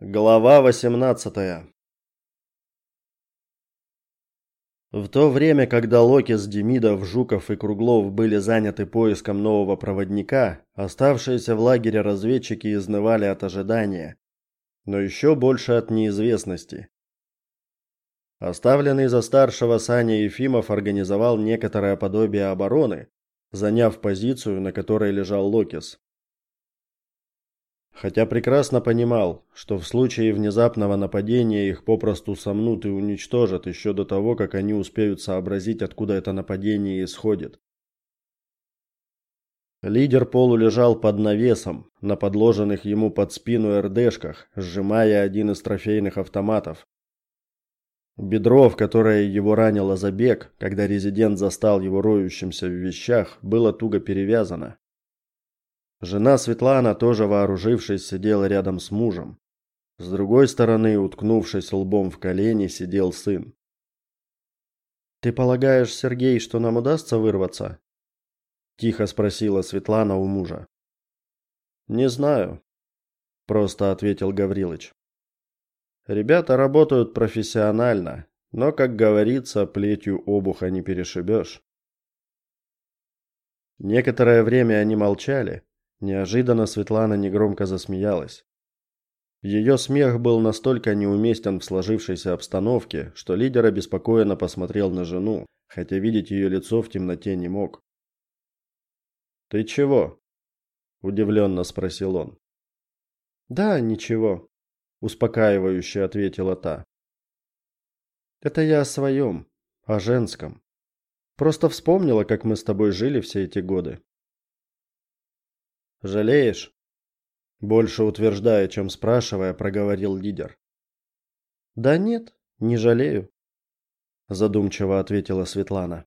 Глава 18. В то время, когда Локис, Демидов, Жуков и Круглов были заняты поиском нового проводника, оставшиеся в лагере разведчики изнывали от ожидания, но еще больше от неизвестности. Оставленный за старшего Саня Ефимов организовал некоторое подобие обороны, заняв позицию, на которой лежал Локис хотя прекрасно понимал, что в случае внезапного нападения их попросту сомнут и уничтожат еще до того, как они успеют сообразить, откуда это нападение исходит. Лидер полулежал под навесом, на подложенных ему под спину РДшках, сжимая один из трофейных автоматов. Бедро, в которое его ранило забег, когда резидент застал его роющимся в вещах, было туго перевязано. Жена Светлана, тоже вооружившись, сидела рядом с мужем. С другой стороны, уткнувшись лбом в колени, сидел сын. Ты полагаешь, Сергей, что нам удастся вырваться? тихо спросила Светлана у мужа. Не знаю, просто ответил Гаврилыч. Ребята работают профессионально, но, как говорится, плетью обуха не перешибешь. Некоторое время они молчали, Неожиданно Светлана негромко засмеялась. Ее смех был настолько неуместен в сложившейся обстановке, что лидер обеспокоенно посмотрел на жену, хотя видеть ее лицо в темноте не мог. "Ты чего?" удивленно спросил он. "Да, ничего", успокаивающе ответила та. "Это я о своем, о женском. Просто вспомнила, как мы с тобой жили все эти годы. Жалеешь? Больше утверждая, чем спрашивая, проговорил лидер. Да нет, не жалею, задумчиво ответила Светлана.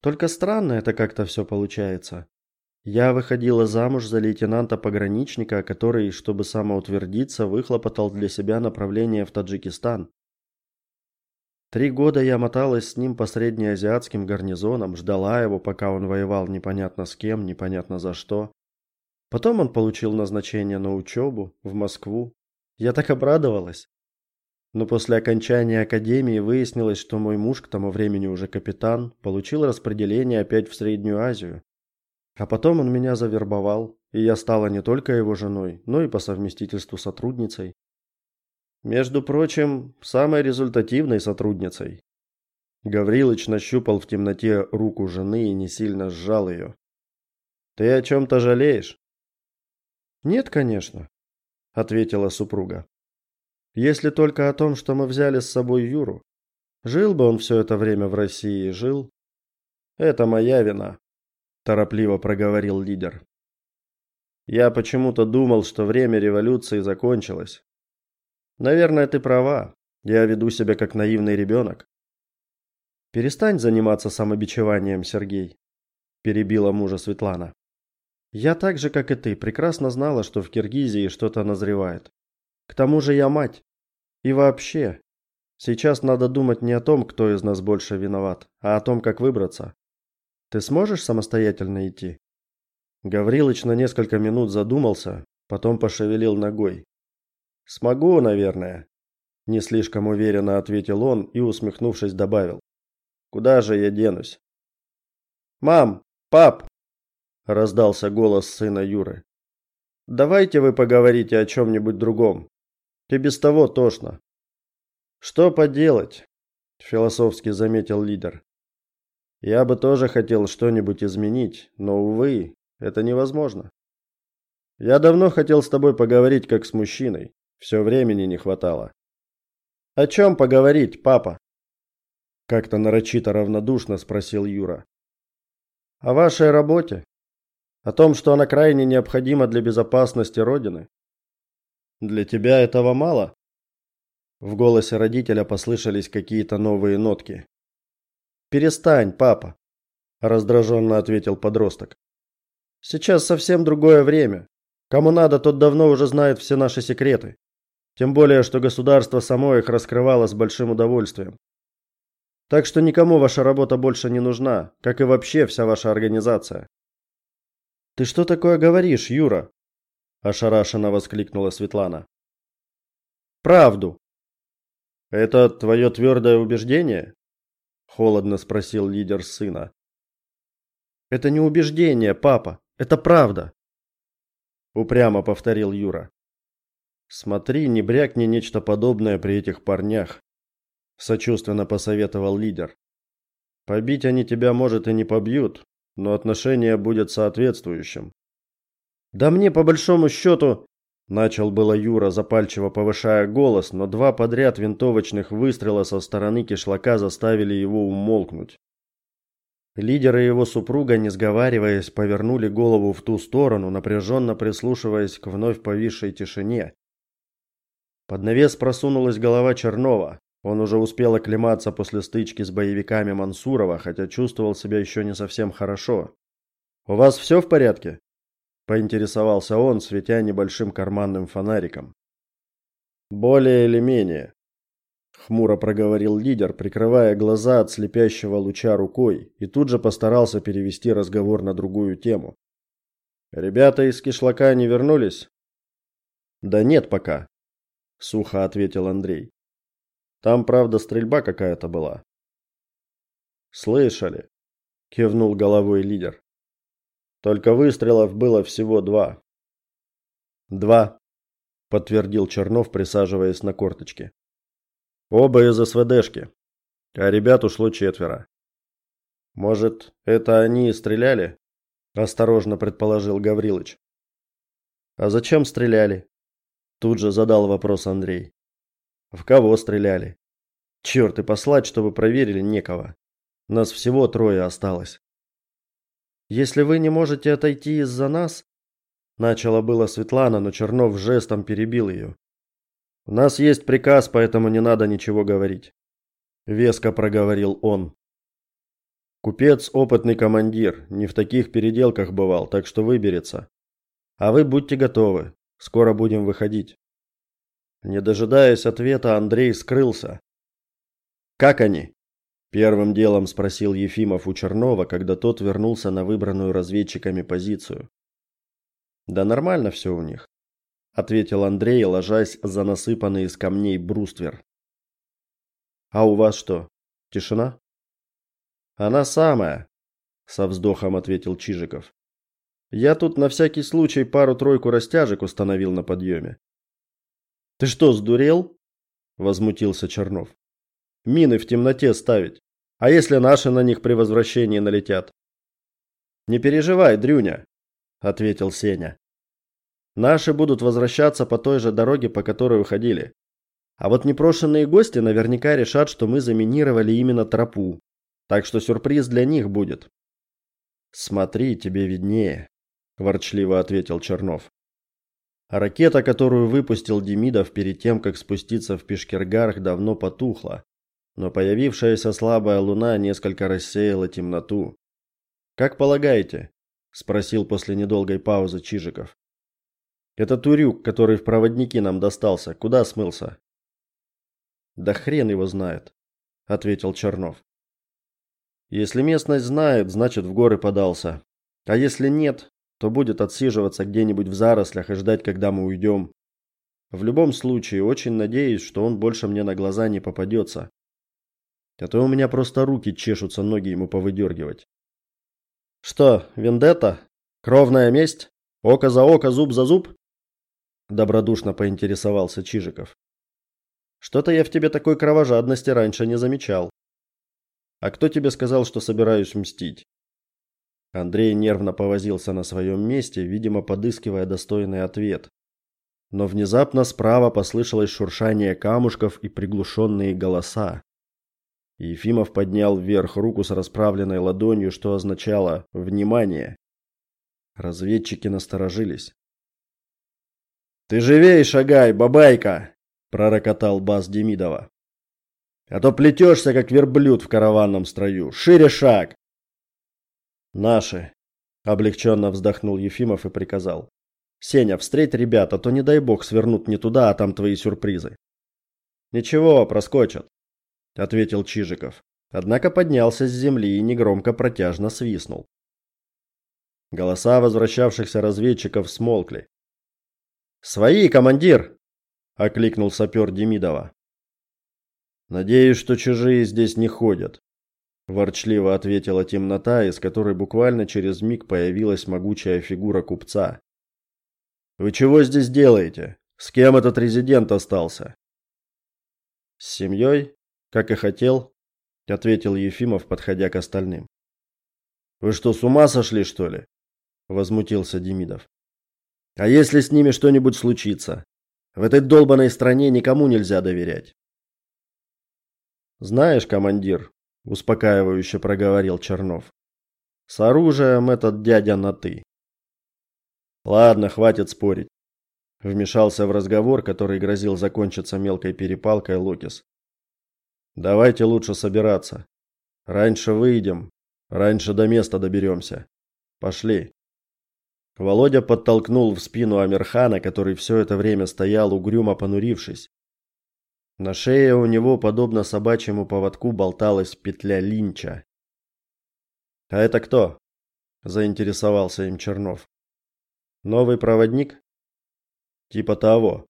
Только странно это как-то все получается. Я выходила замуж за лейтенанта-пограничника, который, чтобы самоутвердиться, выхлопотал для себя направление в Таджикистан. Три года я моталась с ним по среднеазиатским гарнизонам, ждала его, пока он воевал непонятно с кем, непонятно за что. Потом он получил назначение на учебу в Москву. Я так обрадовалась. Но после окончания академии выяснилось, что мой муж к тому времени уже капитан, получил распределение опять в Среднюю Азию. А потом он меня завербовал, и я стала не только его женой, но и по совместительству сотрудницей. Между прочим, самой результативной сотрудницей. Гаврилыч нащупал в темноте руку жены и не сильно сжал ее. Ты о чем то жалеешь? Нет, конечно, ответила супруга. Если только о том, что мы взяли с собой Юру. Жил бы он все это время в России, жил. Это моя вина, торопливо проговорил лидер. Я почему-то думал, что время революции закончилось, Наверное, ты права. Я веду себя как наивный ребенок. Перестань заниматься самобичеванием, Сергей, перебила мужа Светлана. Я так же, как и ты, прекрасно знала, что в Киргизии что-то назревает. К тому же я мать. И вообще, сейчас надо думать не о том, кто из нас больше виноват, а о том, как выбраться. Ты сможешь самостоятельно идти? Гаврилыч на несколько минут задумался, потом пошевелил ногой. Смогу, наверное, не слишком уверенно ответил он и усмехнувшись добавил: Куда же я денусь? Мам, пап, раздался голос сына Юры. Давайте вы поговорите о чем нибудь другом. Ты без того тошно. Что поделать? философски заметил лидер. Я бы тоже хотел что-нибудь изменить, но увы, это невозможно. Я давно хотел с тобой поговорить как с мужчиной. Все времени не хватало. О чем поговорить, папа? Как-то нарочито равнодушно спросил Юра. О вашей работе, о том, что она крайне необходима для безопасности родины. Для тебя этого мало? В голосе родителя послышались какие-то новые нотки. Перестань, папа, раздраженно ответил подросток. Сейчас совсем другое время. Кому надо, тот давно уже знает все наши секреты. Тем более, что государство само их раскрывало с большим удовольствием. Так что никому ваша работа больше не нужна, как и вообще вся ваша организация. Ты что такое говоришь, Юра? ошарашенно воскликнула Светлана. Правду. Это твое твердое убеждение? холодно спросил лидер сына. Это не убеждение, папа, это правда, упрямо повторил Юра. Смотри, не брякни нечто подобное при этих парнях, сочувственно посоветовал лидер. Побить они тебя, может, и не побьют, но отношение будет соответствующим. Да мне по большому счету начал было Юра, запальчиво повышая голос, но два подряд винтовочных выстрела со стороны кишлака заставили его умолкнуть. Лидер и его супруга, не сговариваясь, повернули голову в ту сторону, напряженно прислушиваясь к вновь повисшей тишине. Под навес просунулась голова Чернова. Он уже успел оклематься после стычки с боевиками Мансурова, хотя чувствовал себя еще не совсем хорошо. У вас все в порядке? поинтересовался он, светя небольшим карманным фонариком. Более или менее, хмуро проговорил лидер, прикрывая глаза от слепящего луча рукой, и тут же постарался перевести разговор на другую тему. Ребята из кишлака не вернулись? Да нет пока, сухо ответил Андрей. Там, правда, стрельба какая-то была. Слышали, кивнул головой лидер. Только выстрелов было всего два. Два, подтвердил Чернов, присаживаясь на корточки. Оба из СВДшки. А ребят ушло четверо. Может, это они стреляли? осторожно предположил Гаврилыч. А зачем стреляли? Тут же задал вопрос Андрей. В кого стреляли? Черт, и послать, чтобы проверили некого. Нас всего трое осталось. Если вы не можете отойти из-за нас, начала было Светлана, но Чернов жестом перебил ее. У нас есть приказ, поэтому не надо ничего говорить, веско проговорил он. Купец опытный командир, не в таких переделках бывал, так что выберется. А вы будьте готовы, скоро будем выходить. Не дожидаясь ответа, Андрей скрылся. Как они? Первым делом спросил Ефимов у Чернова, когда тот вернулся на выбранную разведчиками позицию. Да нормально все у них, ответил Андрей, ложась за насыпанный из камней бруствер. А у вас что? Тишина? Она самая, со вздохом ответил Чижиков. Я тут на всякий случай пару-тройку растяжек установил на подъеме. Ты что, сдурел? возмутился Чернов мины в темноте ставить. А если наши на них при возвращении налетят? Не переживай, Дрюня, ответил Сеня. Наши будут возвращаться по той же дороге, по которой уходили. А вот непрошенные гости наверняка решат, что мы заминировали именно тропу. Так что сюрприз для них будет. Смотри, тебе виднее, ворчливо ответил Чернов. ракета, которую выпустил Демидов перед тем, как спуститься в Пешкергарх, давно потухла, но появившаяся слабая луна несколько рассеяла темноту. Как полагаете? спросил после недолгой паузы Чижиков. Это турюк, который в проводники нам достался, куда смылся? Да хрен его знает, ответил Чернов. Если местность знает, значит в горы подался. А если нет, то будет отсиживаться где-нибудь в зарослях и ждать, когда мы уйдем. В любом случае, очень надеюсь, что он больше мне на глаза не попадется. А то у меня просто руки чешутся ноги ему повыдергивать. Что, вендетта? Кровная месть? Око за око, зуб за зуб? Добродушно поинтересовался Чижиков. Что-то я в тебе такой кровожадности раньше не замечал. А кто тебе сказал, что собираюсь мстить? Андрей нервно повозился на своем месте, видимо, подыскивая достойный ответ. Но внезапно справа послышалось шуршание камушков и приглушенные голоса. Ефимов поднял вверх руку с расправленной ладонью, что означало «внимание». Разведчики насторожились. «Ты живей шагай, бабайка!» – пророкотал бас Демидова. «А то плетешься, как верблюд в караванном строю. Шире шаг!» «Наши!» – облегченно вздохнул Ефимов и приказал. «Сеня, встреть ребят, а то, не дай бог, свернут не туда, а там твои сюрпризы». «Ничего, проскочат ответил Чижиков. Однако поднялся с земли и негромко протяжно свистнул. Голоса возвращавшихся разведчиков смолкли. "Свои, командир!" окликнул сапер Демидова. Надеюсь, что чужие здесь не ходят, ворчливо ответила темнота, из которой буквально через миг появилась могучая фигура купца. Вы чего здесь делаете? С кем этот резидент остался? С семьей, как и хотел, ответил Ефимов, подходя к остальным. Вы что, с ума сошли, что ли? возмутился Демидов. А если с ними что-нибудь случится? В этой долбанной стране никому нельзя доверять. Знаешь, командир, успокаивающе проговорил Чернов. С оружием этот дядя на ты. Ладно, хватит спорить. Вмешался в разговор, который грозил закончиться мелкой перепалкой Локис. Давайте лучше собираться. Раньше выйдем, раньше до места доберемся. Пошли. Володя подтолкнул в спину Амирхана, который все это время стоял угрюмо понурившись. На шее у него, подобно собачьему поводку, болталась петля линча. А это кто? заинтересовался им Чернов. Новый проводник? Типа того.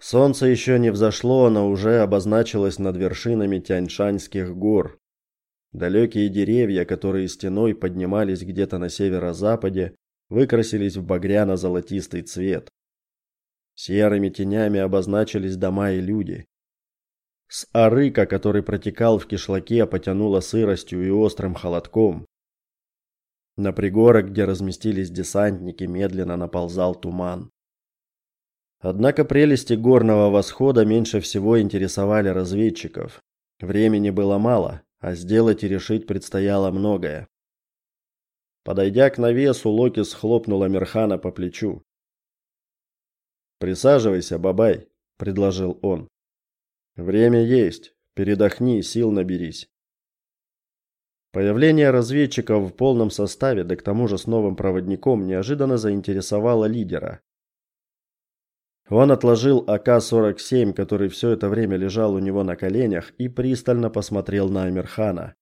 Солнце еще не взошло, но уже обозначилось над вершинами Тяньшанских гор. Далекие деревья, которые стеной поднимались где-то на северо-западе, выкрасились в багряно-золотистый цвет. Серыми тенями обозначились дома и люди. С арыка, который протекал в кишлаке, потянуло сыростью и острым холодком. На пригорок, где разместились десантники, медленно наползал туман. Однако прелести горного восхода меньше всего интересовали разведчиков. Времени было мало, а сделать и решить предстояло многое. Подойдя к навесу, Локи схлопнул Амирхана по плечу. «Присаживайся, бабай», — предложил он. «Время есть. Передохни, сил наберись». Появление разведчиков в полном составе, да к тому же с новым проводником, неожиданно заинтересовало лидера. Он отложил АК-47, который все это время лежал у него на коленях, и пристально посмотрел на Амирхана.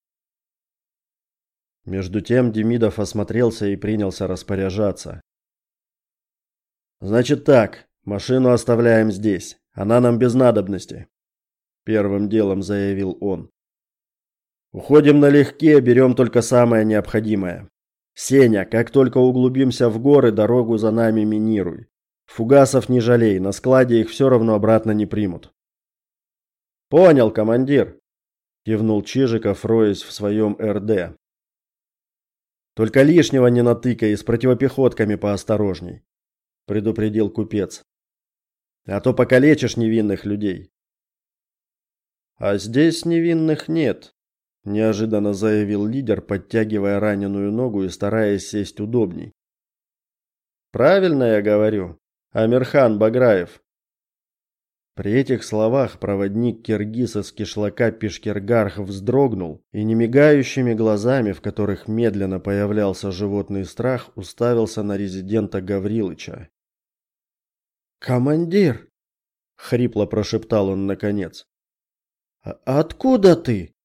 Между тем Демидов осмотрелся и принялся распоряжаться. Значит так, машину оставляем здесь. Она нам без надобности, первым делом заявил он. Уходим налегке, берем только самое необходимое. Сеня, как только углубимся в горы, дорогу за нами минируй. Фугасов не жалей, на складе их все равно обратно не примут. Понял, командир, кивнул Чижиков, роясь в своем РД. Только лишнего не натыкай с противопехотками поосторожней, предупредил купец. А то покалечишь невинных людей. А здесь невинных нет, неожиданно заявил лидер, подтягивая раненую ногу и стараясь сесть удобней. Правильно я говорю. Амирхан Баграев. При этих словах проводник киргиза с кишлака Пешкергарх вздрогнул и немигающими глазами, в которых медленно появлялся животный страх, уставился на резидента Гаврилыча. "Командир", хрипло прошептал он наконец. «А откуда ты?"